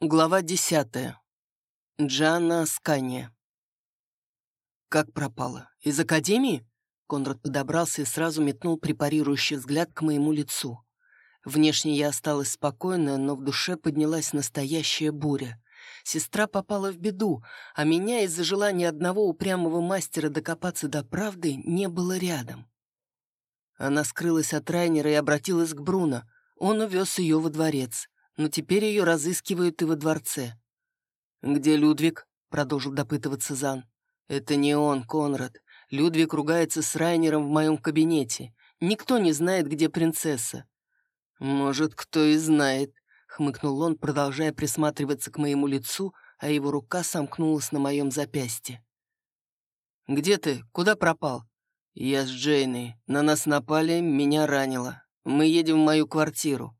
Глава десятая. Джанна Скания. Как пропала? Из академии? Конрад подобрался и сразу метнул препарирующий взгляд к моему лицу. Внешне я осталась спокойная, но в душе поднялась настоящая буря. Сестра попала в беду, а меня из-за желания одного упрямого мастера докопаться до правды не было рядом. Она скрылась от Райнера и обратилась к Бруно. Он увез ее во дворец но теперь ее разыскивают и во дворце. «Где Людвиг?» — продолжил допытываться Зан. «Это не он, Конрад. Людвиг ругается с Райнером в моем кабинете. Никто не знает, где принцесса». «Может, кто и знает», — хмыкнул он, продолжая присматриваться к моему лицу, а его рука сомкнулась на моем запястье. «Где ты? Куда пропал?» «Я с Джейной. На нас напали, меня ранило. Мы едем в мою квартиру.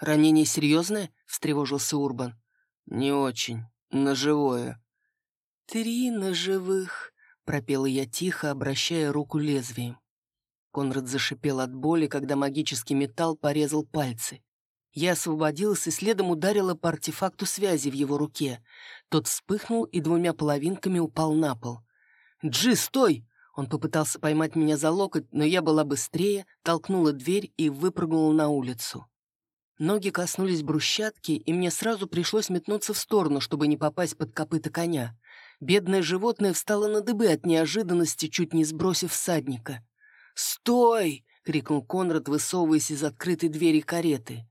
«Ранение серьезное?» — встревожился Урбан. «Не очень. Ножевое». «Три ножевых», — пропела я тихо, обращая руку лезвием. Конрад зашипел от боли, когда магический металл порезал пальцы. Я освободилась и следом ударила по артефакту связи в его руке. Тот вспыхнул и двумя половинками упал на пол. «Джи, стой!» Он попытался поймать меня за локоть, но я была быстрее, толкнула дверь и выпрыгнула на улицу. Ноги коснулись брусчатки, и мне сразу пришлось метнуться в сторону, чтобы не попасть под копыта коня. Бедное животное встало на дыбы от неожиданности, чуть не сбросив всадника. «Стой!» — крикнул Конрад, высовываясь из открытой двери кареты.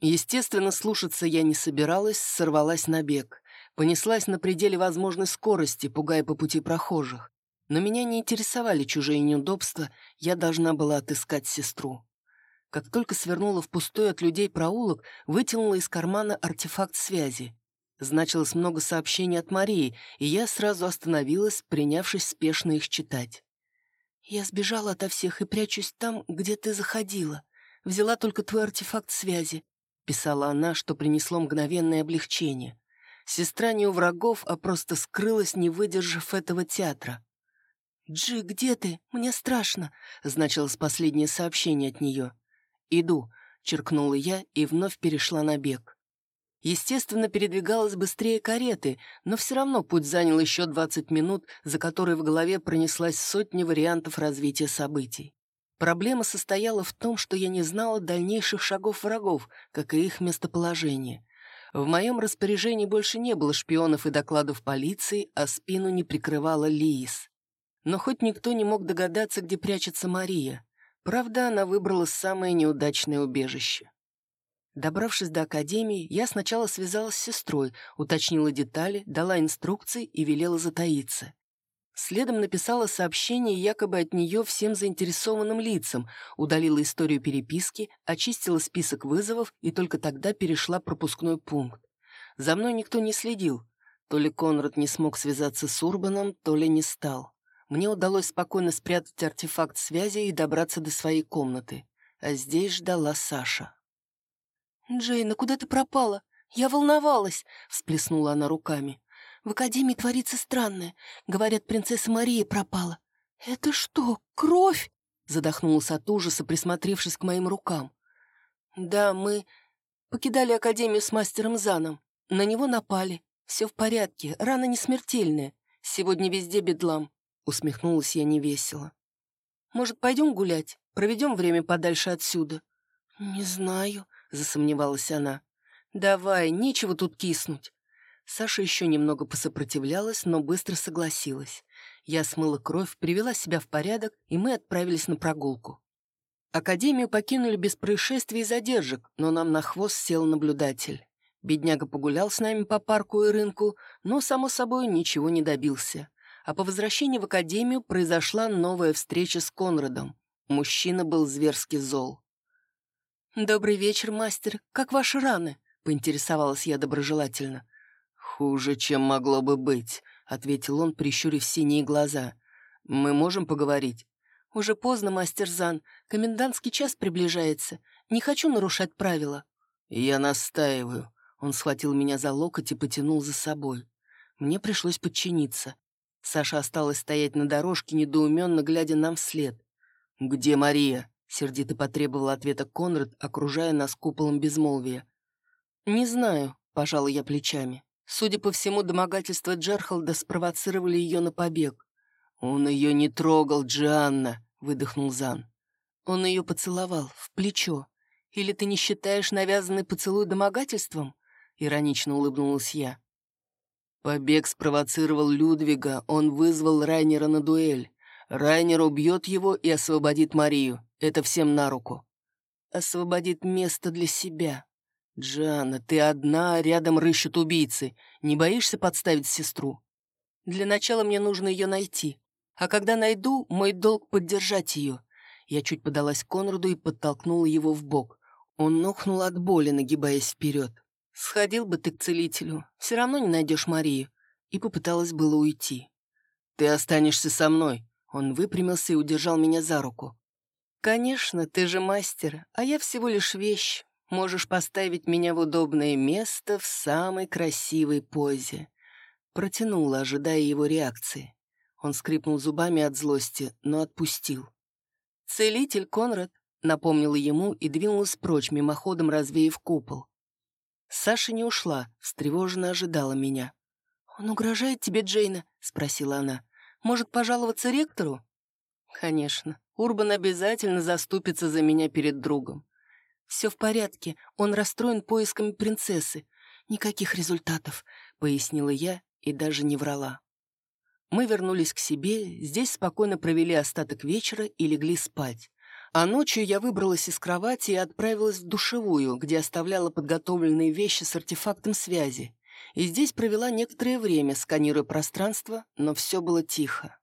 Естественно, слушаться я не собиралась, сорвалась на бег. Понеслась на пределе возможной скорости, пугая по пути прохожих. Но меня не интересовали чужие неудобства, я должна была отыскать сестру. Как только свернула в пустой от людей проулок, вытянула из кармана артефакт связи. Значилось много сообщений от Марии, и я сразу остановилась, принявшись спешно их читать. «Я сбежала ото всех и прячусь там, где ты заходила. Взяла только твой артефакт связи», — писала она, что принесло мгновенное облегчение. Сестра не у врагов, а просто скрылась, не выдержав этого театра. «Джи, где ты? Мне страшно», — значилось последнее сообщение от нее. «Иду», — черкнула я и вновь перешла на бег. Естественно, передвигалась быстрее кареты, но все равно путь занял еще 20 минут, за которые в голове пронеслась сотни вариантов развития событий. Проблема состояла в том, что я не знала дальнейших шагов врагов, как и их местоположение. В моем распоряжении больше не было шпионов и докладов полиции, а спину не прикрывала Лиис. Но хоть никто не мог догадаться, где прячется Мария. Правда, она выбрала самое неудачное убежище. Добравшись до академии, я сначала связалась с сестрой, уточнила детали, дала инструкции и велела затаиться. Следом написала сообщение якобы от нее всем заинтересованным лицам, удалила историю переписки, очистила список вызовов и только тогда перешла пропускной пункт. За мной никто не следил. То ли Конрад не смог связаться с Урбаном, то ли не стал мне удалось спокойно спрятать артефакт связи и добраться до своей комнаты. А здесь ждала Саша. «Джейна, куда ты пропала? Я волновалась!» — всплеснула она руками. «В Академии творится странное. Говорят, принцесса Мария пропала». «Это что, кровь?» — задохнулась от ужаса, присмотревшись к моим рукам. «Да, мы покидали Академию с мастером Заном. На него напали. Все в порядке, рана не смертельная. Сегодня везде бедлам. Усмехнулась я невесело. «Может, пойдем гулять? Проведем время подальше отсюда?» «Не знаю», — засомневалась она. «Давай, нечего тут киснуть». Саша еще немного посопротивлялась, но быстро согласилась. Я смыла кровь, привела себя в порядок, и мы отправились на прогулку. Академию покинули без происшествий и задержек, но нам на хвост сел наблюдатель. Бедняга погулял с нами по парку и рынку, но, само собой, ничего не добился а по возвращении в академию произошла новая встреча с Конрадом. Мужчина был зверски зол. «Добрый вечер, мастер. Как ваши раны?» — поинтересовалась я доброжелательно. «Хуже, чем могло бы быть», — ответил он, прищурив синие глаза. «Мы можем поговорить?» «Уже поздно, мастер Зан. Комендантский час приближается. Не хочу нарушать правила». «Я настаиваю». Он схватил меня за локоть и потянул за собой. Мне пришлось подчиниться. Саша осталась стоять на дорожке, недоуменно глядя нам вслед. «Где Мария?» — сердито потребовал ответа Конрад, окружая нас куполом безмолвия. «Не знаю», — пожала я плечами. Судя по всему, домогательства Джерхолда спровоцировали ее на побег. «Он ее не трогал, Джианна», — выдохнул Зан. Он ее поцеловал в плечо. «Или ты не считаешь навязанный поцелуй домогательством?» — иронично улыбнулась я. Побег спровоцировал Людвига, он вызвал Райнера на дуэль. Райнер убьет его и освободит Марию. Это всем на руку. Освободит место для себя. Джана, ты одна, рядом рыщут убийцы. Не боишься подставить сестру? Для начала мне нужно ее найти. А когда найду, мой долг поддержать ее. Я чуть подалась к Конраду и подтолкнула его в бок. Он нохнул от боли, нагибаясь вперед. «Сходил бы ты к целителю, все равно не найдешь Марию». И попыталась было уйти. «Ты останешься со мной», он выпрямился и удержал меня за руку. «Конечно, ты же мастер, а я всего лишь вещь. Можешь поставить меня в удобное место в самой красивой позе». Протянула, ожидая его реакции. Он скрипнул зубами от злости, но отпустил. «Целитель Конрад», — напомнила ему и двинулась прочь, мимоходом развеяв купол. Саша не ушла, встревоженно ожидала меня. «Он угрожает тебе, Джейна?» — спросила она. Может, пожаловаться ректору? Конечно, Урбан обязательно заступится за меня перед другом. Все в порядке, он расстроен поисками принцессы. Никаких результатов, пояснила я и даже не врала. Мы вернулись к себе, здесь спокойно провели остаток вечера и легли спать. А ночью я выбралась из кровати и отправилась в душевую, где оставляла подготовленные вещи с артефактом связи и здесь провела некоторое время, сканируя пространство, но все было тихо.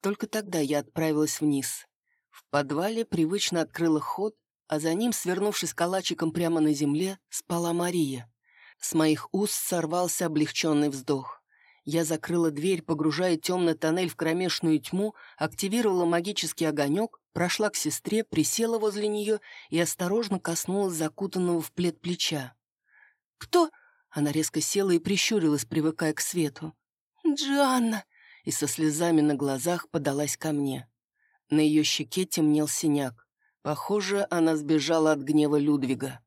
Только тогда я отправилась вниз. В подвале привычно открыла ход, а за ним, свернувшись калачиком прямо на земле, спала Мария. С моих уст сорвался облегченный вздох. Я закрыла дверь, погружая темный тоннель в кромешную тьму, активировала магический огонек, прошла к сестре, присела возле нее и осторожно коснулась закутанного в плед плеча. «Кто?» Она резко села и прищурилась, привыкая к свету. «Джианна!» И со слезами на глазах подалась ко мне. На ее щеке темнел синяк. Похоже, она сбежала от гнева Людвига.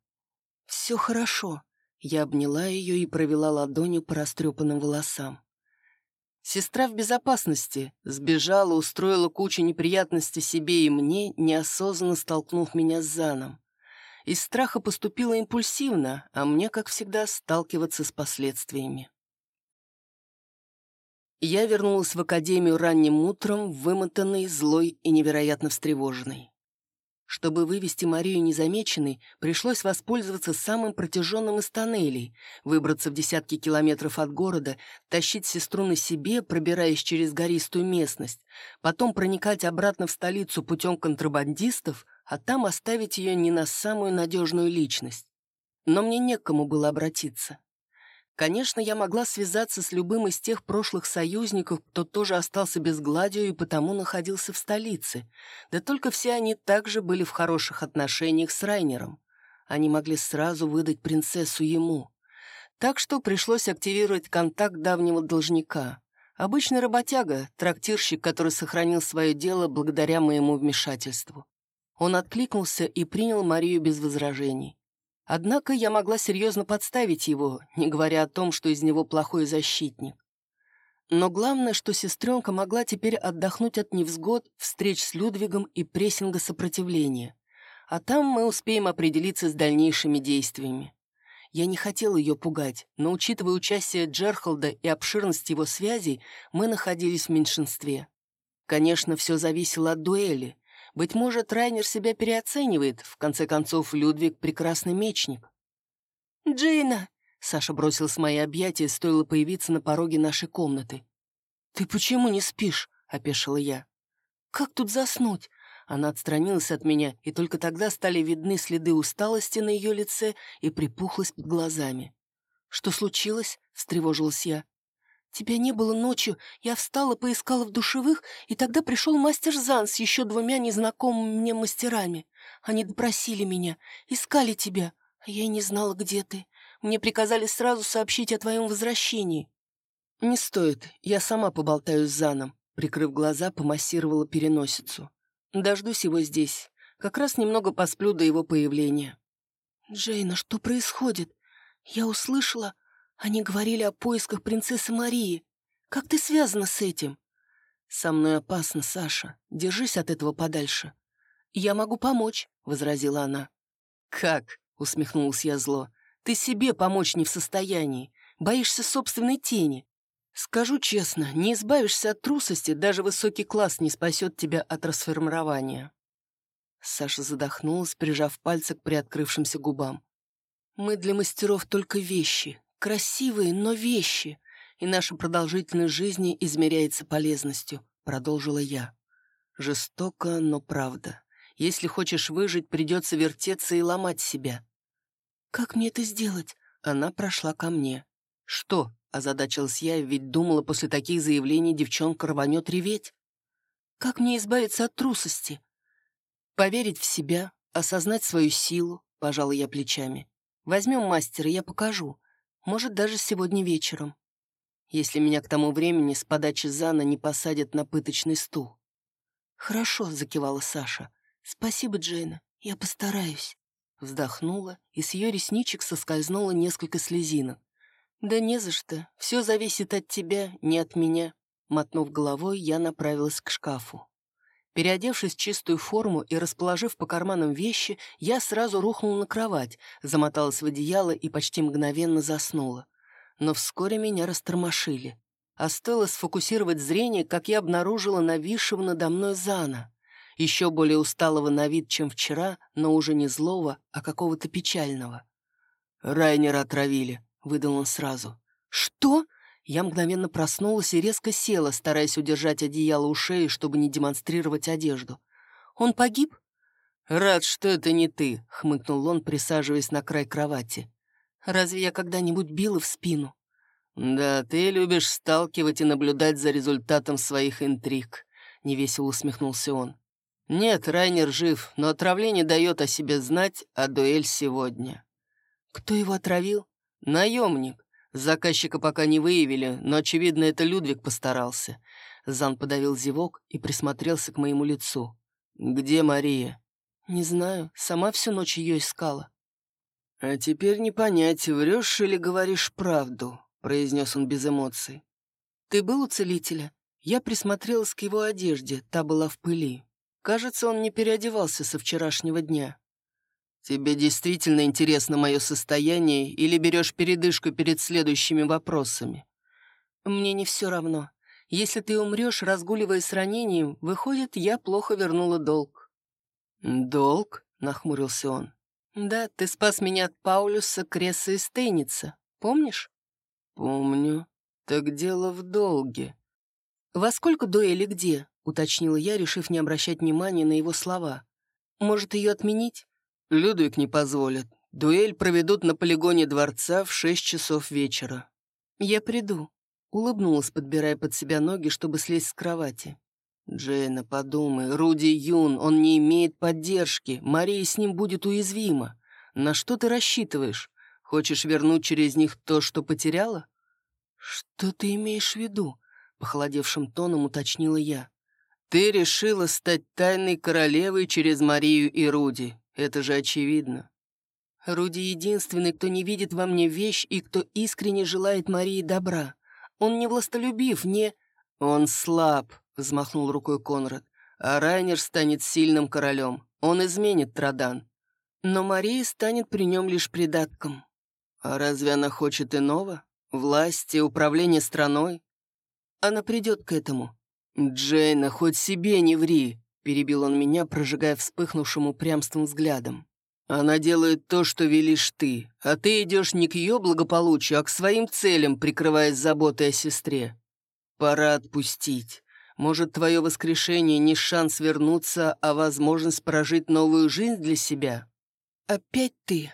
«Все хорошо». Я обняла ее и провела ладонью по растрепанным волосам. Сестра в безопасности. Сбежала, устроила кучу неприятностей себе и мне, неосознанно столкнув меня с Заном. Из страха поступила импульсивно, а мне, как всегда, сталкиваться с последствиями. Я вернулась в академию ранним утром, вымотанной, злой и невероятно встревоженной. Чтобы вывести Марию незамеченной, пришлось воспользоваться самым протяженным из тоннелей, выбраться в десятки километров от города, тащить сестру на себе, пробираясь через гористую местность, потом проникать обратно в столицу путем контрабандистов, а там оставить ее не на самую надежную личность. Но мне некому было обратиться. Конечно, я могла связаться с любым из тех прошлых союзников, кто тоже остался без Гладио и потому находился в столице. Да только все они также были в хороших отношениях с Райнером. Они могли сразу выдать принцессу ему. Так что пришлось активировать контакт давнего должника. Обычный работяга, трактирщик, который сохранил свое дело благодаря моему вмешательству. Он откликнулся и принял Марию без возражений. Однако я могла серьезно подставить его, не говоря о том, что из него плохой защитник. Но главное, что сестренка могла теперь отдохнуть от невзгод, встреч с Людвигом и прессинга сопротивления. А там мы успеем определиться с дальнейшими действиями. Я не хотел ее пугать, но, учитывая участие Джерхолда и обширность его связей, мы находились в меньшинстве. Конечно, все зависело от дуэли, быть может, Райнер себя переоценивает. В конце концов, Людвиг — прекрасный мечник. «Джейна!» — Саша бросил с мои объятия, стоило появиться на пороге нашей комнаты. «Ты почему не спишь?» — опешила я. «Как тут заснуть?» Она отстранилась от меня, и только тогда стали видны следы усталости на ее лице и припухлость под глазами. «Что случилось?» — встревожилась я. «Тебя не было ночью. Я встала, поискала в душевых, и тогда пришел мастер Зан с еще двумя незнакомыми мне мастерами. Они допросили меня, искали тебя, а я и не знала, где ты. Мне приказали сразу сообщить о твоем возвращении». «Не стоит, я сама поболтаю с Заном», — прикрыв глаза, помассировала переносицу. «Дождусь его здесь. Как раз немного посплю до его появления». «Джейна, что происходит? Я услышала, они говорили о поисках принцессы Марии. Как ты связана с этим? Со мной опасно, Саша. Держись от этого подальше. Я могу помочь, возразила она. Как? усмехнулась я зло. Ты себе помочь не в состоянии. Боишься собственной тени. Скажу честно, не избавишься от трусости, даже высокий класс не спасет тебя от расформирования. Саша задохнулась, прижав пальцы к приоткрывшимся губам. Мы для мастеров только вещи. Красивые, но вещи. И наша продолжительность жизни измеряется полезностью, продолжила я. Жестоко, но правда. Если хочешь выжить, придется вертеться и ломать себя. Как мне это сделать? Она прошла ко мне. Что? Озадачилась я, ведь думала, после таких заявлений девчонка рванет реветь. Как мне избавиться от трусости? Поверить в себя, осознать свою силу, пожала я плечами. Возьмем мастера, я покажу. Может, даже сегодня вечером. Если меня к тому времени с подачи Зана не посадят на пыточный стул. «Хорошо», — закивала Саша. «Спасибо, Джейна. Я постараюсь». Вздохнула, и с ее ресничек соскользнуло несколько слезинок. «Да не за что. Все зависит от тебя, не от меня». Мотнув головой, я направилась к шкафу. Переодевшись в чистую форму и расположив по карманам вещи, я сразу рухнула на кровать, замоталась в одеяло и почти мгновенно заснула. Но вскоре меня растормошили. А стоило сфокусировать зрение, как я обнаружила нависшего надо мной Зана. Еще более усталого на вид, чем вчера, но уже не злого, а какого-то печального. «Райнера отравили», — выдал он сразу. «Что?» Я мгновенно проснулась и резко села, стараясь удержать одеяло у шеи, чтобы не демонстрировать одежду. «Он погиб?» «Рад, что это не ты», — хмыкнул он, присаживаясь на край кровати. «Разве я когда-нибудь била в спину?» «Да, ты любишь сталкивать и наблюдать за результатом своих интриг», — невесело усмехнулся он. «Нет, Райнер жив, но отравление дает о себе знать, а дуэль сегодня». «Кто его отравил?» «Наемник. Заказчика пока не выявили, но, очевидно, это Людвиг постарался. Зан подавил зевок и присмотрелся к моему лицу. «Где Мария?» «Не знаю. Сама всю ночь ее искала». «А теперь не понять, врешь или говоришь правду», — произнес он без эмоций. «Ты был у целителя?» Я присмотрелась к его одежде, та была в пыли. Кажется, он не переодевался со вчерашнего дня. «Тебе действительно интересно мое состояние или берешь передышку перед следующими вопросами?» «Мне не все равно. Если ты умрешь, разгуливая с ранением, выходит, я плохо вернула долг». «Долг?» — нахмурился он. «Да, ты спас меня от Паулюса, Кресса и Стейница. Помнишь?» «Помню. Так дело в долге». «Во сколько дуэли где?» — уточнила я, решив не обращать внимания на его слова. «Может, ее отменить?» Людвиг не позволит. Дуэль проведут на полигоне дворца в шесть часов вечера. Я приду. Улыбнулась, подбирая под себя ноги, чтобы слезть с кровати. Джейна, подумай, Руди юн, он не имеет поддержки. Мария с ним будет уязвима. На что ты рассчитываешь? Хочешь вернуть через них то, что потеряла? Что ты имеешь в виду? Похолодевшим тоном уточнила я. Ты решила стать тайной королевой через Марию и Руди. Это же очевидно. Руди единственный, кто не видит во мне вещь и кто искренне желает Марии добра. Он не властолюбив, не... Он слаб, взмахнул рукой Конрад. А Райнер станет сильным королем. Он изменит Традан. Но Мария станет при нем лишь придатком. А разве она хочет иного? Власти, управления страной? Она придет к этому. Джейна, хоть себе не ври. Перебил он меня, прожигая вспыхнувшим упрямством взглядом. «Она делает то, что велишь ты, а ты идешь не к ее благополучию, а к своим целям, прикрываясь заботой о сестре. Пора отпустить. Может, твое воскрешение не шанс вернуться, а возможность прожить новую жизнь для себя?» «Опять ты?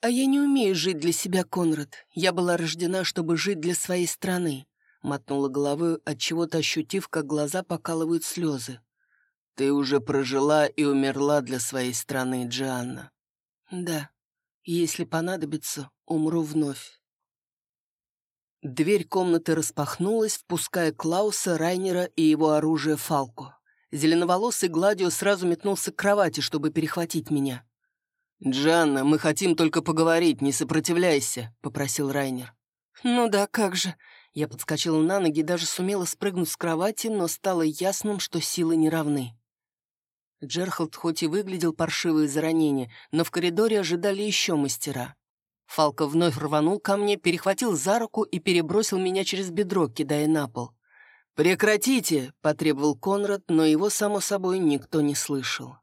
А я не умею жить для себя, Конрад. Я была рождена, чтобы жить для своей страны», — мотнула головой, отчего-то ощутив, как глаза покалывают слезы. Ты уже прожила и умерла для своей страны, Джианна. Да, если понадобится, умру вновь. Дверь комнаты распахнулась, впуская Клауса, Райнера и его оружие Фалку. Зеленоволосый Гладио сразу метнулся к кровати, чтобы перехватить меня. «Джанна, мы хотим только поговорить, не сопротивляйся», — попросил Райнер. «Ну да, как же». Я подскочила на ноги даже сумела спрыгнуть с кровати, но стало ясным, что силы не равны. Джерхалд хоть и выглядел паршиво из-за ранения, но в коридоре ожидали еще мастера. Фалка вновь рванул ко мне, перехватил за руку и перебросил меня через бедро, кидая на пол. «Прекратите!» — потребовал Конрад, но его, само собой, никто не слышал.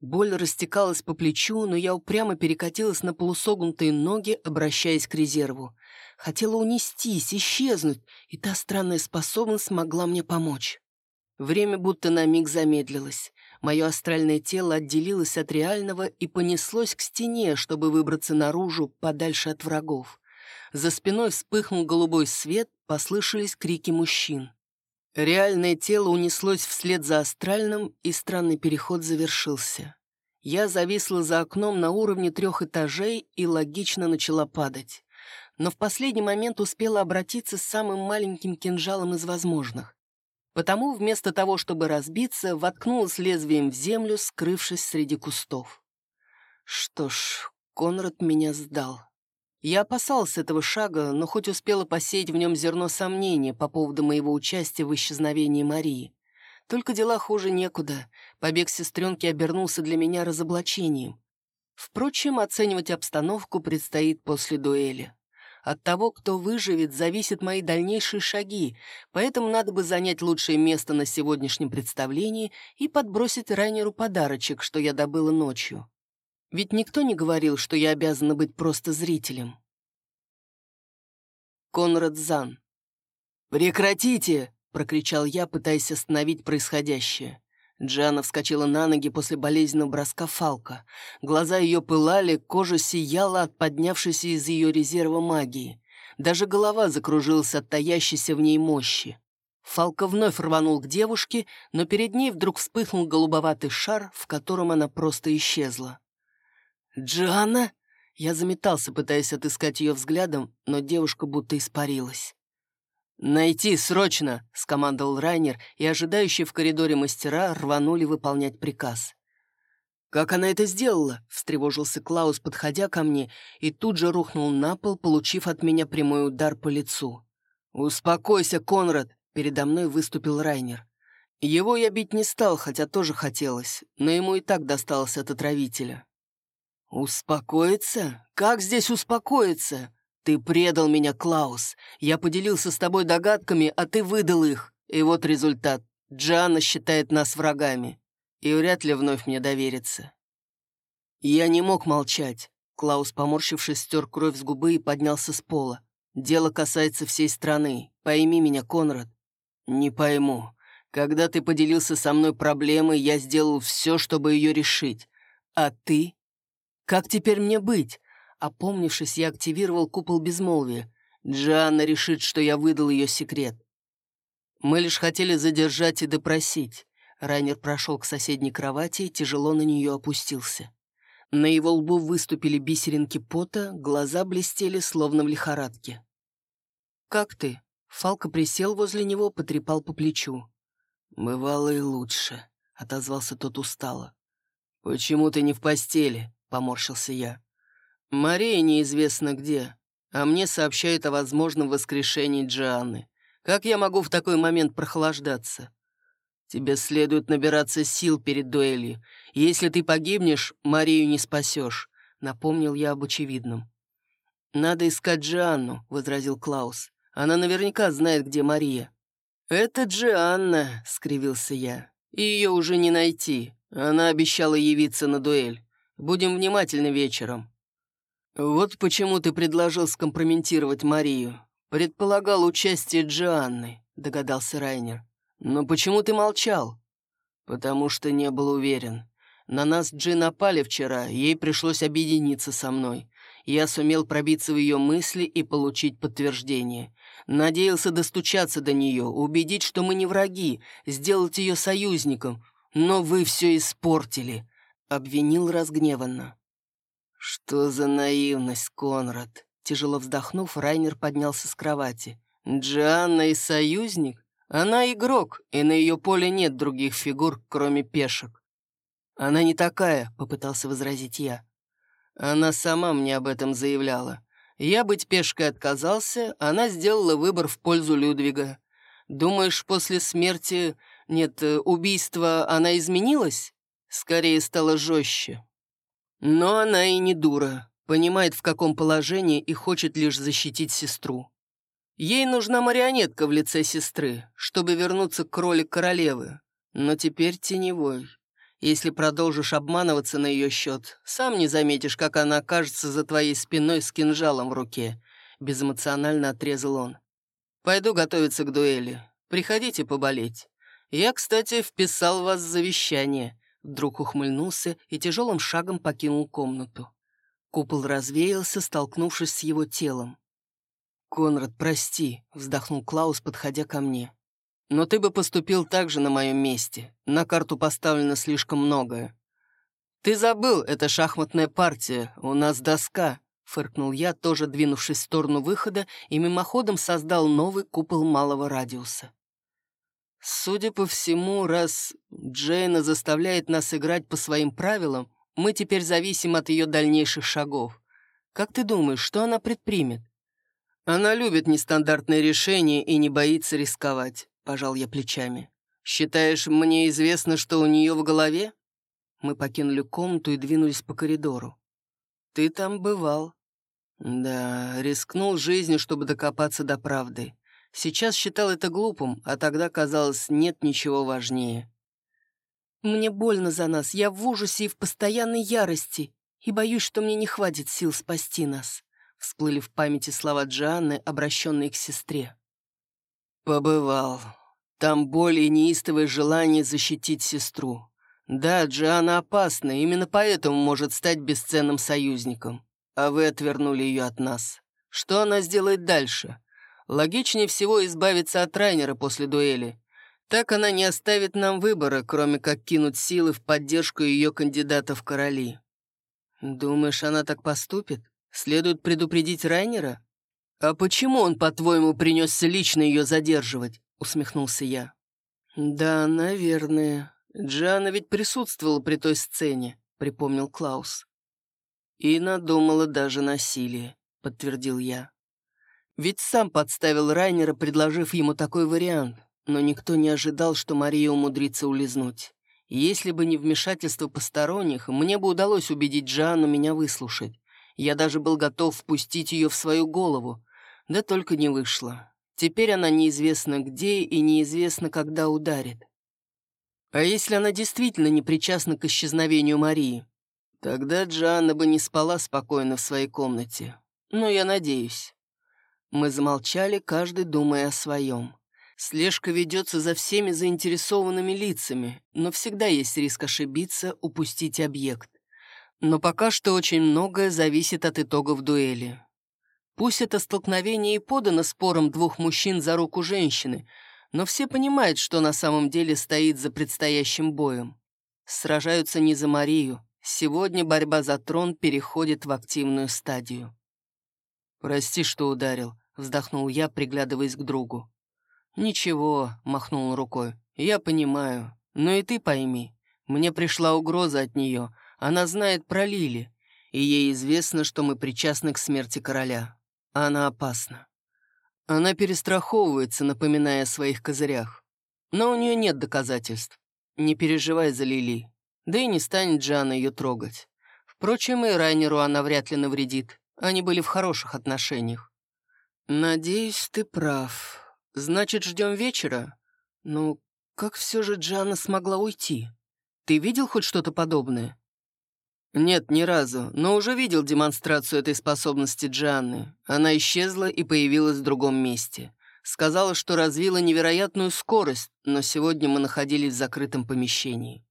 Боль растекалась по плечу, но я упрямо перекатилась на полусогнутые ноги, обращаясь к резерву. Хотела унестись, исчезнуть, и та странная способность могла мне помочь. Время будто на миг замедлилось. Мое астральное тело отделилось от реального и понеслось к стене, чтобы выбраться наружу, подальше от врагов. За спиной вспыхнул голубой свет, послышались крики мужчин. Реальное тело унеслось вслед за астральным, и странный переход завершился. Я зависла за окном на уровне трех этажей и логично начала падать. Но в последний момент успела обратиться с самым маленьким кинжалом из возможных. Потому вместо того, чтобы разбиться, воткнулась лезвием в землю, скрывшись среди кустов. Что ж, Конрад меня сдал. Я опасался этого шага, но хоть успела посеять в нем зерно сомнения по поводу моего участия в исчезновении Марии. Только дела хуже некуда. Побег сестренки обернулся для меня разоблачением. Впрочем, оценивать обстановку предстоит после дуэли. От того, кто выживет, зависят мои дальнейшие шаги, поэтому надо бы занять лучшее место на сегодняшнем представлении и подбросить Райнеру подарочек, что я добыла ночью. Ведь никто не говорил, что я обязана быть просто зрителем. Конрад Зан. «Прекратите!» — прокричал я, пытаясь остановить происходящее. Джана вскочила на ноги после болезненного броска Фалка. Глаза ее пылали, кожа сияла от поднявшейся из ее резерва магии. Даже голова закружилась от таящейся в ней мощи. Фалка вновь рванул к девушке, но перед ней вдруг вспыхнул голубоватый шар, в котором она просто исчезла. «Джоанна?» Я заметался, пытаясь отыскать ее взглядом, но девушка будто испарилась. «Найти срочно!» — скомандовал Райнер, и ожидающие в коридоре мастера рванули выполнять приказ. «Как она это сделала?» — встревожился Клаус, подходя ко мне, и тут же рухнул на пол, получив от меня прямой удар по лицу. «Успокойся, Конрад!» — передо мной выступил Райнер. Его я бить не стал, хотя тоже хотелось, но ему и так досталось от отравителя. «Успокоиться? Как здесь успокоиться? Ты предал меня, Клаус. Я поделился с тобой догадками, а ты выдал их. И вот результат. Джанна считает нас врагами. И вряд ли вновь мне доверится». Я не мог молчать. Клаус, поморщившись, стер кровь с губы и поднялся с пола. «Дело касается всей страны. Пойми меня, Конрад». «Не пойму. Когда ты поделился со мной проблемой, я сделал все, чтобы ее решить. А ты как теперь мне быть? Опомнившись, я активировал купол безмолвия. Джанна решит, что я выдал ее секрет. Мы лишь хотели задержать и допросить. Райнер прошел к соседней кровати и тяжело на нее опустился. На его лбу выступили бисеринки пота, глаза блестели, словно в лихорадке. «Как ты?» Фалка присел возле него, потрепал по плечу. «Бывало и лучше», — отозвался тот устало. «Почему ты не в постели?» поморщился я. «Мария неизвестно где, а мне сообщают о возможном воскрешении Джианны. Как я могу в такой момент прохлаждаться? Тебе следует набираться сил перед дуэлью. Если ты погибнешь, Марию не спасешь», — напомнил я об очевидном. «Надо искать Джианну», — возразил Клаус. «Она наверняка знает, где Мария». «Это Джианна», — скривился я. «И ее уже не найти. Она обещала явиться на дуэль. Будем внимательны вечером». «Вот почему ты предложил скомпрометировать Марию. Предполагал участие Джианны», — догадался Райнер. «Но почему ты молчал?» «Потому что не был уверен. На нас Джи напали вчера, ей пришлось объединиться со мной. Я сумел пробиться в ее мысли и получить подтверждение. Надеялся достучаться до нее, убедить, что мы не враги, сделать ее союзником. Но вы все испортили. Обвинил разгневанно. «Что за наивность, Конрад?» Тяжело вздохнув, Райнер поднялся с кровати. «Джианна и союзник? Она игрок, и на ее поле нет других фигур, кроме пешек». «Она не такая», — попытался возразить я. Она сама мне об этом заявляла. Я быть пешкой отказался, она сделала выбор в пользу Людвига. Думаешь, после смерти, нет, э, убийства она изменилась? Скорее стала жестче. Но она и не дура, понимает, в каком положении и хочет лишь защитить сестру. Ей нужна марионетка в лице сестры, чтобы вернуться к роли королевы, но теперь теневой. Если продолжишь обманываться на ее счет, сам не заметишь, как она окажется за твоей спиной с кинжалом в руке», — безэмоционально отрезал он. «Пойду готовиться к дуэли. Приходите поболеть. Я, кстати, вписал вас в завещание». Вдруг ухмыльнулся и тяжелым шагом покинул комнату. Купол развеялся, столкнувшись с его телом. «Конрад, прости», — вздохнул Клаус, подходя ко мне. Но ты бы поступил так же на моем месте. На карту поставлено слишком многое. Ты забыл, это шахматная партия, у нас доска, фыркнул я, тоже двинувшись в сторону выхода и мимоходом создал новый купол малого радиуса. Судя по всему, раз Джейна заставляет нас играть по своим правилам, мы теперь зависим от ее дальнейших шагов. Как ты думаешь, что она предпримет? Она любит нестандартные решения и не боится рисковать. — пожал я плечами. «Считаешь, мне известно, что у нее в голове?» Мы покинули комнату и двинулись по коридору. «Ты там бывал?» «Да, рискнул жизнью, чтобы докопаться до правды. Сейчас считал это глупым, а тогда, казалось, нет ничего важнее». «Мне больно за нас, я в ужасе и в постоянной ярости, и боюсь, что мне не хватит сил спасти нас», всплыли в памяти слова Джанны, обращенные к сестре. «Побывал. Там более неистовое желание защитить сестру. Да, Джиана опасна, именно поэтому может стать бесценным союзником. А вы отвернули ее от нас. Что она сделает дальше? Логичнее всего избавиться от Райнера после дуэли. Так она не оставит нам выбора, кроме как кинуть силы в поддержку ее кандидата в короли. Думаешь, она так поступит? Следует предупредить Райнера? «А почему он, по-твоему, принесся лично ее задерживать?» — усмехнулся я. «Да, наверное. Джана ведь присутствовала при той сцене», — припомнил Клаус. «И надумала даже насилие», — подтвердил я. «Ведь сам подставил Райнера, предложив ему такой вариант, но никто не ожидал, что Мария умудрится улизнуть. Если бы не вмешательство посторонних, мне бы удалось убедить Джану меня выслушать. Я даже был готов впустить ее в свою голову, да только не вышло. Теперь она неизвестно где и неизвестно, когда ударит. А если она действительно не причастна к исчезновению Марии? Тогда Джанна бы не спала спокойно в своей комнате. Но я надеюсь. Мы замолчали, каждый думая о своем. Слежка ведется за всеми заинтересованными лицами, но всегда есть риск ошибиться, упустить объект. Но пока что очень многое зависит от итогов дуэли. Пусть это столкновение и подано спором двух мужчин за руку женщины, но все понимают, что на самом деле стоит за предстоящим боем. Сражаются не за Марию. Сегодня борьба за трон переходит в активную стадию. «Прости, что ударил», — вздохнул я, приглядываясь к другу. «Ничего», — махнул рукой, — «я понимаю. Но и ты пойми, мне пришла угроза от нее. Она знает про Лили, и ей известно, что мы причастны к смерти короля. Она опасна. Она перестраховывается, напоминая о своих козырях. Но у нее нет доказательств. Не переживай за Лили. Да и не станет Джана ее трогать. Впрочем, и Райнеру она вряд ли навредит. Они были в хороших отношениях. «Надеюсь, ты прав. Значит, ждем вечера? Ну, как все же Джана смогла уйти? Ты видел хоть что-то подобное?» «Нет, ни разу, но уже видел демонстрацию этой способности Джанны. Она исчезла и появилась в другом месте. Сказала, что развила невероятную скорость, но сегодня мы находились в закрытом помещении».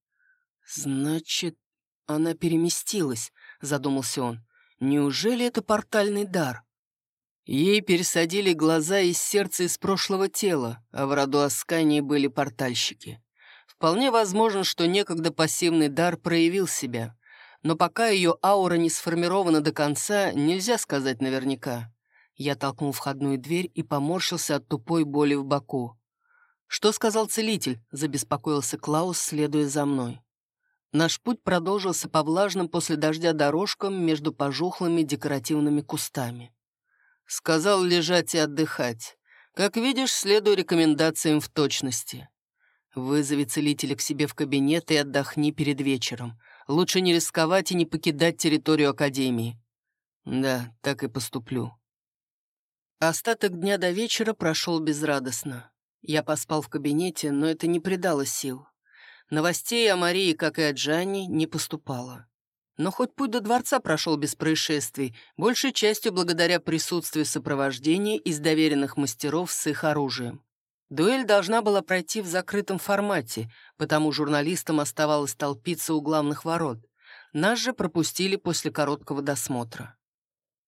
«Значит, она переместилась», — задумался он. «Неужели это портальный дар?» Ей пересадили глаза из сердца из прошлого тела, а в роду Аскании были портальщики. Вполне возможно, что некогда пассивный дар проявил себя — но пока ее аура не сформирована до конца, нельзя сказать наверняка. Я толкнул входную дверь и поморщился от тупой боли в боку. «Что сказал целитель?» — забеспокоился Клаус, следуя за мной. Наш путь продолжился по влажным после дождя дорожкам между пожухлыми декоративными кустами. Сказал лежать и отдыхать. Как видишь, следую рекомендациям в точности. Вызови целителя к себе в кабинет и отдохни перед вечером. Лучше не рисковать и не покидать территорию Академии. Да, так и поступлю. Остаток дня до вечера прошел безрадостно. Я поспал в кабинете, но это не придало сил. Новостей о Марии, как и о Джанни, не поступало. Но хоть путь до дворца прошел без происшествий, большей частью благодаря присутствию сопровождения из доверенных мастеров с их оружием. Дуэль должна была пройти в закрытом формате, потому журналистам оставалось толпиться у главных ворот. Нас же пропустили после короткого досмотра.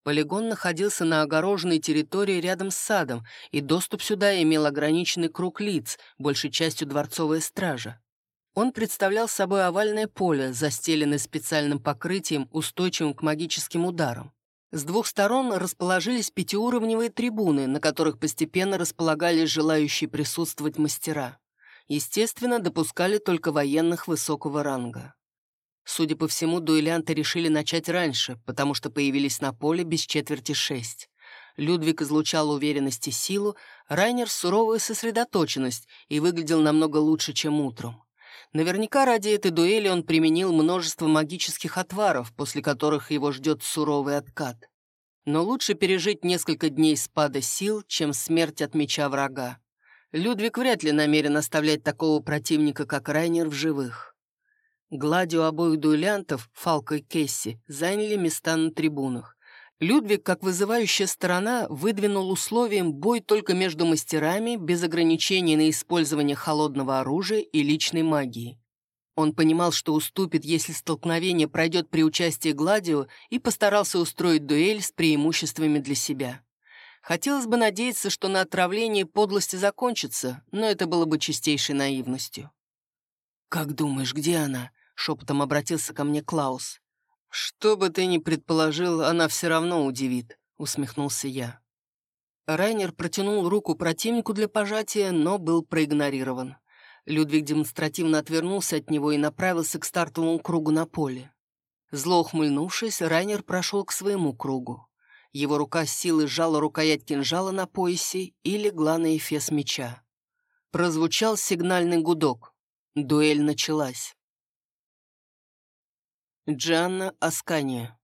Полигон находился на огороженной территории рядом с садом, и доступ сюда имел ограниченный круг лиц, большей частью дворцовая стража. Он представлял собой овальное поле, застеленное специальным покрытием, устойчивым к магическим ударам. С двух сторон расположились пятиуровневые трибуны, на которых постепенно располагались желающие присутствовать мастера. Естественно, допускали только военных высокого ранга. Судя по всему, дуэлянты решили начать раньше, потому что появились на поле без четверти шесть. Людвиг излучал уверенность и силу, Райнер — суровую сосредоточенность и выглядел намного лучше, чем утром. Наверняка ради этой дуэли он применил множество магических отваров, после которых его ждет суровый откат. Но лучше пережить несколько дней спада сил, чем смерть от меча врага. Людвиг вряд ли намерен оставлять такого противника, как Райнер, в живых. Гладио обоих дуэлянтов, Фалко и Кесси, заняли места на трибунах. Людвиг, как вызывающая сторона, выдвинул условием бой только между мастерами, без ограничений на использование холодного оружия и личной магии. Он понимал, что уступит, если столкновение пройдет при участии Гладио, и постарался устроить дуэль с преимуществами для себя. Хотелось бы надеяться, что на отравлении подлости закончится, но это было бы чистейшей наивностью. «Как думаешь, где она?» — шепотом обратился ко мне Клаус. «Что бы ты ни предположил, она все равно удивит», — усмехнулся я. Райнер протянул руку противнику для пожатия, но был проигнорирован. Людвиг демонстративно отвернулся от него и направился к стартовому кругу на поле. Зло ухмыльнувшись, Райнер прошел к своему кругу. Его рука с силой сжала рукоять кинжала на поясе и легла на эфес меча. Прозвучал сигнальный гудок. Дуэль началась. Джанна Аскания.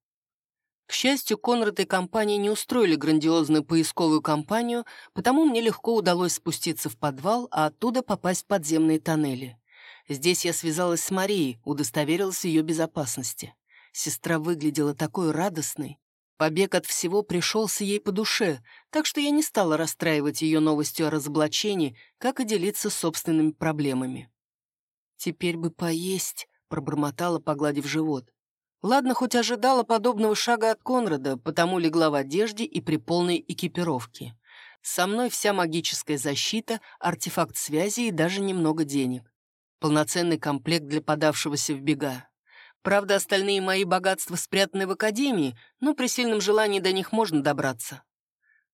К счастью, Конрад и компания не устроили грандиозную поисковую кампанию, потому мне легко удалось спуститься в подвал, а оттуда попасть в подземные тоннели. Здесь я связалась с Марией, удостоверилась в ее безопасности. Сестра выглядела такой радостной. Побег от всего пришелся ей по душе, так что я не стала расстраивать ее новостью о разоблачении, как и делиться собственными проблемами. «Теперь бы поесть», пробормотала, погладив живот. Ладно, хоть ожидала подобного шага от Конрада, потому легла в одежде и при полной экипировке. Со мной вся магическая защита, артефакт связи и даже немного денег. Полноценный комплект для подавшегося в бега. Правда, остальные мои богатства спрятаны в Академии, но при сильном желании до них можно добраться.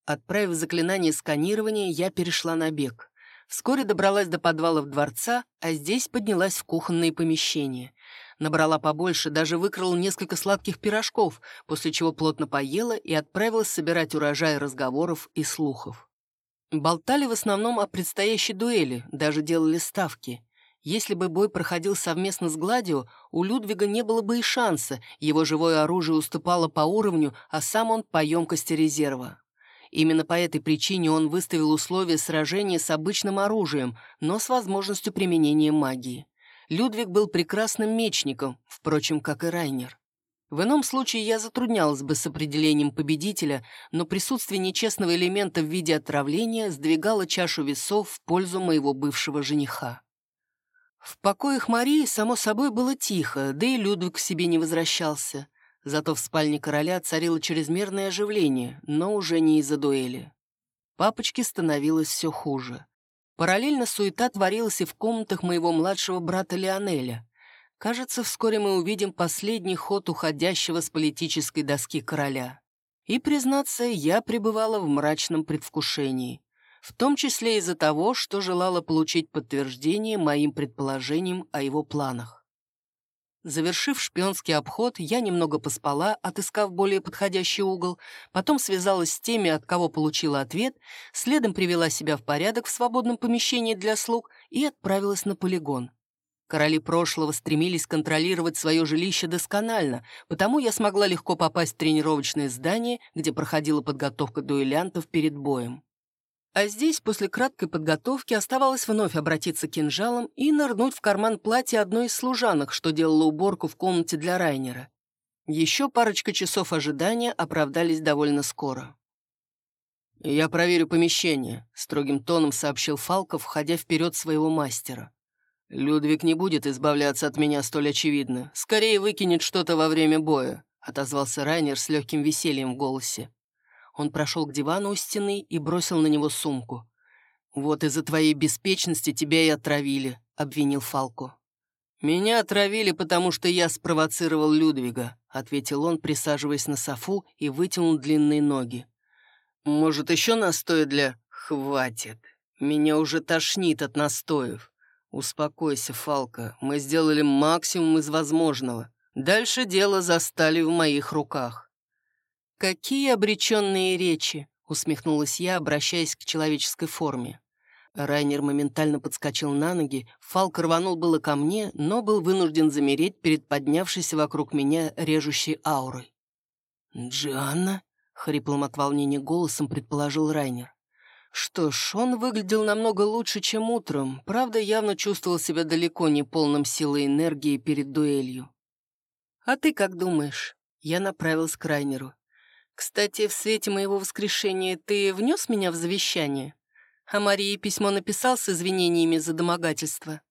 Отправив заклинание сканирования, я перешла на бег. Вскоре добралась до подвалов дворца, а здесь поднялась в кухонные помещения. Набрала побольше, даже выкрала несколько сладких пирожков, после чего плотно поела и отправилась собирать урожай разговоров и слухов. Болтали в основном о предстоящей дуэли, даже делали ставки. Если бы бой проходил совместно с Гладио, у Людвига не было бы и шанса, его живое оружие уступало по уровню, а сам он по емкости резерва. Именно по этой причине он выставил условия сражения с обычным оружием, но с возможностью применения магии. Людвиг был прекрасным мечником, впрочем, как и Райнер. В ином случае я затруднялась бы с определением победителя, но присутствие нечестного элемента в виде отравления сдвигало чашу весов в пользу моего бывшего жениха. В покоях Марии, само собой, было тихо, да и Людвиг к себе не возвращался. Зато в спальне короля царило чрезмерное оживление, но уже не из-за дуэли. Папочке становилось все хуже. Параллельно суета творилась и в комнатах моего младшего брата Леонеля. Кажется, вскоре мы увидим последний ход уходящего с политической доски короля. И, признаться, я пребывала в мрачном предвкушении. В том числе из-за того, что желала получить подтверждение моим предположениям о его планах. Завершив шпионский обход, я немного поспала, отыскав более подходящий угол, потом связалась с теми, от кого получила ответ, следом привела себя в порядок в свободном помещении для слуг и отправилась на полигон. Короли прошлого стремились контролировать свое жилище досконально, потому я смогла легко попасть в тренировочное здание, где проходила подготовка дуэлянтов перед боем. А здесь, после краткой подготовки, оставалось вновь обратиться кинжалом и нырнуть в карман платья одной из служанок, что делала уборку в комнате для Райнера. Еще парочка часов ожидания оправдались довольно скоро. «Я проверю помещение», — строгим тоном сообщил Фалков, входя вперед своего мастера. «Людвиг не будет избавляться от меня столь очевидно. Скорее выкинет что-то во время боя», — отозвался Райнер с легким весельем в голосе. Он прошел к дивану у стены и бросил на него сумку. «Вот из-за твоей беспечности тебя и отравили», — обвинил Фалку. «Меня отравили, потому что я спровоцировал Людвига», — ответил он, присаживаясь на софу и вытянул длинные ноги. «Может, еще настоя для...» «Хватит. Меня уже тошнит от настоев. Успокойся, Фалка. Мы сделали максимум из возможного. Дальше дело застали в моих руках». «Какие обреченные речи!» — усмехнулась я, обращаясь к человеческой форме. Райнер моментально подскочил на ноги, Фалк рванул было ко мне, но был вынужден замереть перед поднявшейся вокруг меня режущей аурой. «Джианна?» — хриплым от волнения голосом предположил Райнер. Что ж, он выглядел намного лучше, чем утром, правда, явно чувствовал себя далеко не полным силой и энергии перед дуэлью. «А ты как думаешь?» Я направился к Райнеру. Кстати, в свете моего воскрешения ты внес меня в завещание? А Марии письмо написал с извинениями за домогательство?»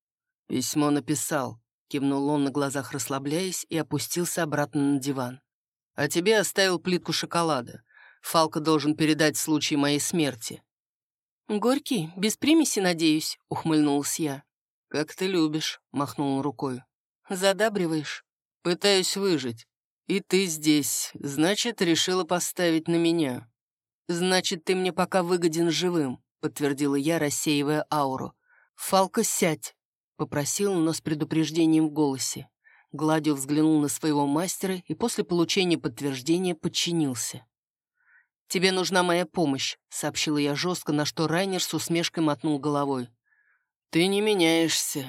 «Письмо написал», — кивнул он на глазах расслабляясь и опустился обратно на диван. «А тебе оставил плитку шоколада. Фалка должен передать в случае моей смерти». «Горький, без примеси, надеюсь», — ухмыльнулась я. «Как ты любишь», — махнул он рукой. «Задабриваешь?» «Пытаюсь выжить. «И ты здесь, значит, решила поставить на меня». «Значит, ты мне пока выгоден живым», — подтвердила я, рассеивая ауру. «Фалка, сядь», — попросил, но с предупреждением в голосе. Гладио взглянул на своего мастера и после получения подтверждения подчинился. «Тебе нужна моя помощь», — сообщила я жестко, на что Райнер с усмешкой мотнул головой. «Ты не меняешься.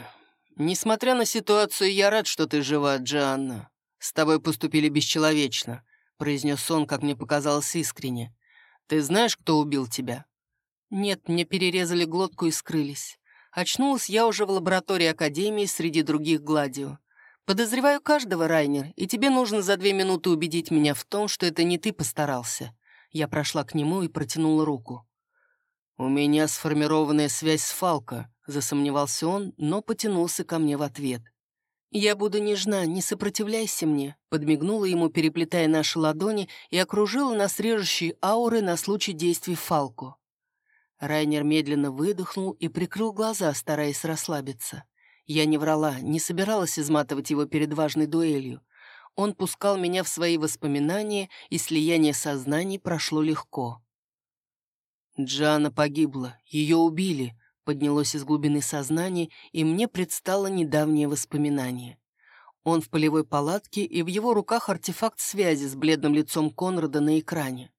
Несмотря на ситуацию, я рад, что ты жива, Джанна. «С тобой поступили бесчеловечно», — произнес он, как мне показалось искренне. «Ты знаешь, кто убил тебя?» «Нет, мне перерезали глотку и скрылись. Очнулась я уже в лаборатории Академии среди других Гладио. Подозреваю каждого, Райнер, и тебе нужно за две минуты убедить меня в том, что это не ты постарался». Я прошла к нему и протянула руку. «У меня сформированная связь с Фалко», — засомневался он, но потянулся ко мне в ответ. «Я буду нежна, не сопротивляйся мне», подмигнула ему, переплетая наши ладони, и окружила нас режущей ауры на случай действий Фалку. Райнер медленно выдохнул и прикрыл глаза, стараясь расслабиться. Я не врала, не собиралась изматывать его перед важной дуэлью. Он пускал меня в свои воспоминания, и слияние сознаний прошло легко. Джана погибла, ее убили, поднялось из глубины сознания, и мне предстало недавнее воспоминание. Он в полевой палатке, и в его руках артефакт связи с бледным лицом Конрада на экране.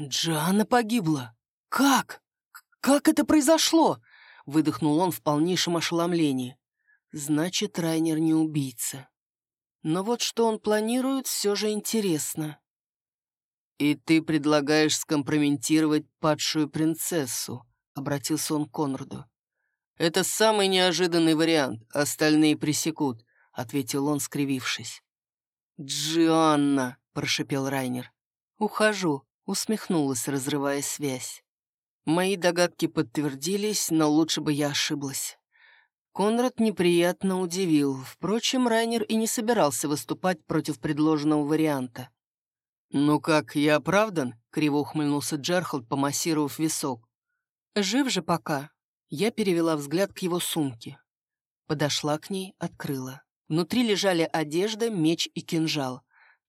«Джоанна погибла! Как? Как это произошло?» — выдохнул он в полнейшем ошеломлении. «Значит, Райнер не убийца. Но вот что он планирует, все же интересно». «И ты предлагаешь скомпрометировать падшую принцессу?» — обратился он к Конраду. «Это самый неожиданный вариант, остальные пресекут», — ответил он, скривившись. «Джианна!» — прошепел Райнер. «Ухожу», — усмехнулась, разрывая связь. Мои догадки подтвердились, но лучше бы я ошиблась. Конрад неприятно удивил. Впрочем, Райнер и не собирался выступать против предложенного варианта. «Ну как, я оправдан?» — криво ухмыльнулся Джерхолд, помассировав висок. «Жив же пока». Я перевела взгляд к его сумке. Подошла к ней, открыла. Внутри лежали одежда, меч и кинжал.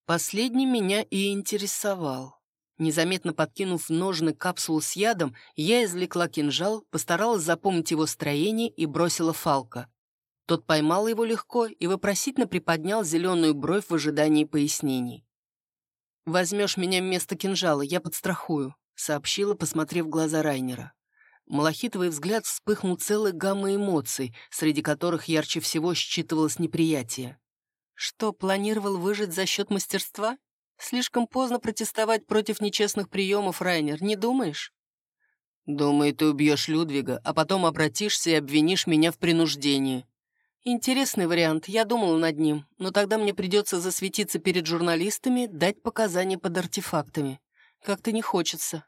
Последний меня и интересовал. Незаметно подкинув ножны капсулу с ядом, я извлекла кинжал, постаралась запомнить его строение и бросила фалка. Тот поймал его легко и вопросительно приподнял зеленую бровь в ожидании пояснений. «Возьмешь меня вместо кинжала, я подстрахую», — сообщила, посмотрев в глаза Райнера. Малахитовый взгляд вспыхнул целой гаммой эмоций, среди которых ярче всего считывалось неприятие. «Что, планировал выжить за счет мастерства? Слишком поздно протестовать против нечестных приемов, Райнер, не думаешь?» «Думаю, ты убьешь Людвига, а потом обратишься и обвинишь меня в принуждении». «Интересный вариант, я думала над ним, но тогда мне придется засветиться перед журналистами, дать показания под артефактами. Как-то не хочется».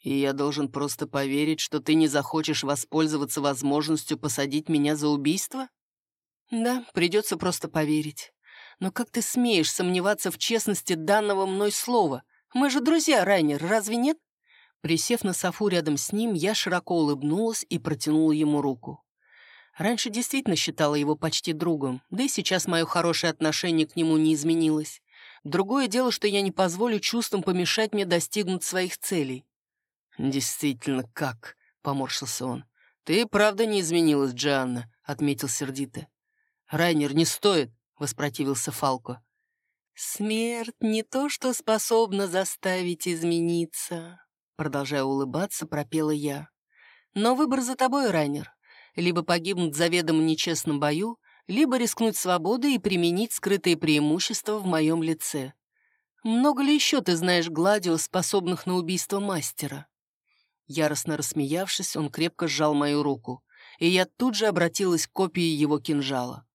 «И я должен просто поверить, что ты не захочешь воспользоваться возможностью посадить меня за убийство?» «Да, придется просто поверить. Но как ты смеешь сомневаться в честности данного мной слова? Мы же друзья, Райнер, разве нет?» Присев на софу рядом с ним, я широко улыбнулась и протянула ему руку. Раньше действительно считала его почти другом, да и сейчас мое хорошее отношение к нему не изменилось. Другое дело, что я не позволю чувствам помешать мне достигнуть своих целей. «Действительно, как?» — поморщился он. «Ты правда не изменилась, Джанна», — отметил сердито. «Райнер, не стоит», — воспротивился Фалко. «Смерть не то, что способна заставить измениться», — продолжая улыбаться, пропела я. «Но выбор за тобой, Райнер либо погибнуть в заведомо нечестном бою, либо рискнуть свободой и применить скрытые преимущества в моем лице. Много ли еще ты знаешь гладио, способных на убийство мастера?» Яростно рассмеявшись, он крепко сжал мою руку, и я тут же обратилась к копии его кинжала.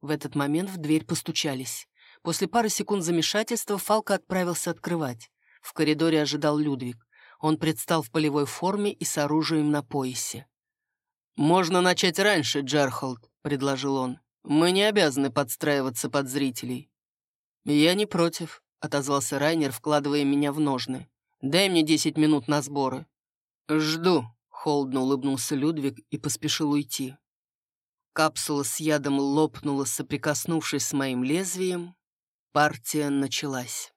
В этот момент в дверь постучались. После пары секунд замешательства Фалка отправился открывать. В коридоре ожидал Людвиг. Он предстал в полевой форме и с оружием на поясе. «Можно начать раньше, Джархолд», — предложил он. «Мы не обязаны подстраиваться под зрителей». «Я не против», — отозвался Райнер, вкладывая меня в ножны. «Дай мне десять минут на сборы». «Жду», — холодно улыбнулся Людвиг и поспешил уйти. Капсула с ядом лопнула, соприкоснувшись с моим лезвием. Партия началась.